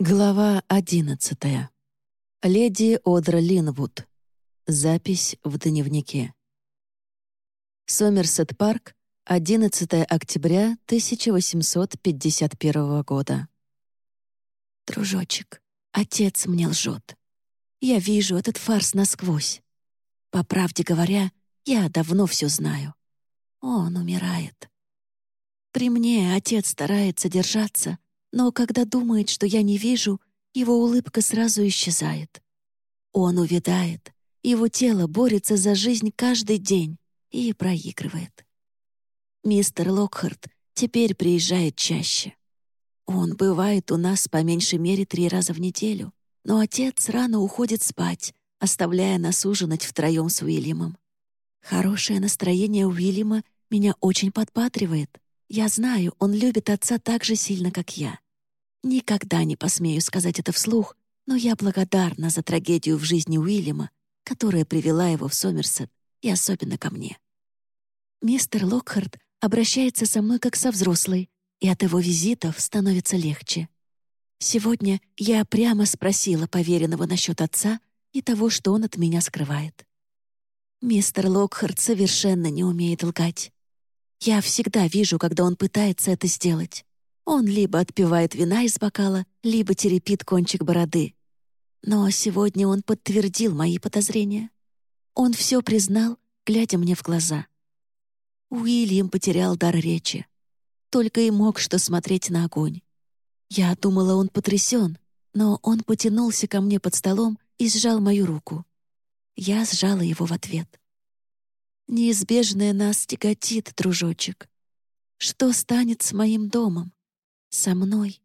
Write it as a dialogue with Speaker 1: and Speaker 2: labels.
Speaker 1: Глава одиннадцатая. Леди Одра Линвуд. Запись в дневнике. Сомерсет Парк, 11 октября 1851 года. Дружочек, отец мне лжет. Я вижу этот фарс насквозь. По правде говоря, я давно все знаю. Он умирает. При мне отец старается держаться, но когда думает, что я не вижу, его улыбка сразу исчезает. Он увядает, его тело борется за жизнь каждый день и проигрывает. Мистер Локхарт теперь приезжает чаще. Он бывает у нас по меньшей мере три раза в неделю, но отец рано уходит спать, оставляя нас ужинать втроем с Уильямом. Хорошее настроение Уильяма меня очень подпатривает — я знаю, он любит отца так же сильно, как я. Никогда не посмею сказать это вслух, но я благодарна за трагедию в жизни Уильяма, которая привела его в Сомерсет, и особенно ко мне. Мистер Локхарт обращается со мной как со взрослой, и от его визитов становится легче. Сегодня я прямо спросила поверенного насчет отца и того, что он от меня скрывает. Мистер Локхарт совершенно не умеет лгать. Я всегда вижу, когда он пытается это сделать. Он либо отпивает вина из бокала, либо теребит кончик бороды. Но сегодня он подтвердил мои подозрения. Он все признал, глядя мне в глаза. Уильям потерял дар речи. Только и мог что смотреть на огонь. Я думала, он потрясен, но он потянулся ко мне под столом и сжал мою руку. Я сжала его в ответ. Неизбежное нас тяготит, дружочек. Что станет с моим домом? Со мной?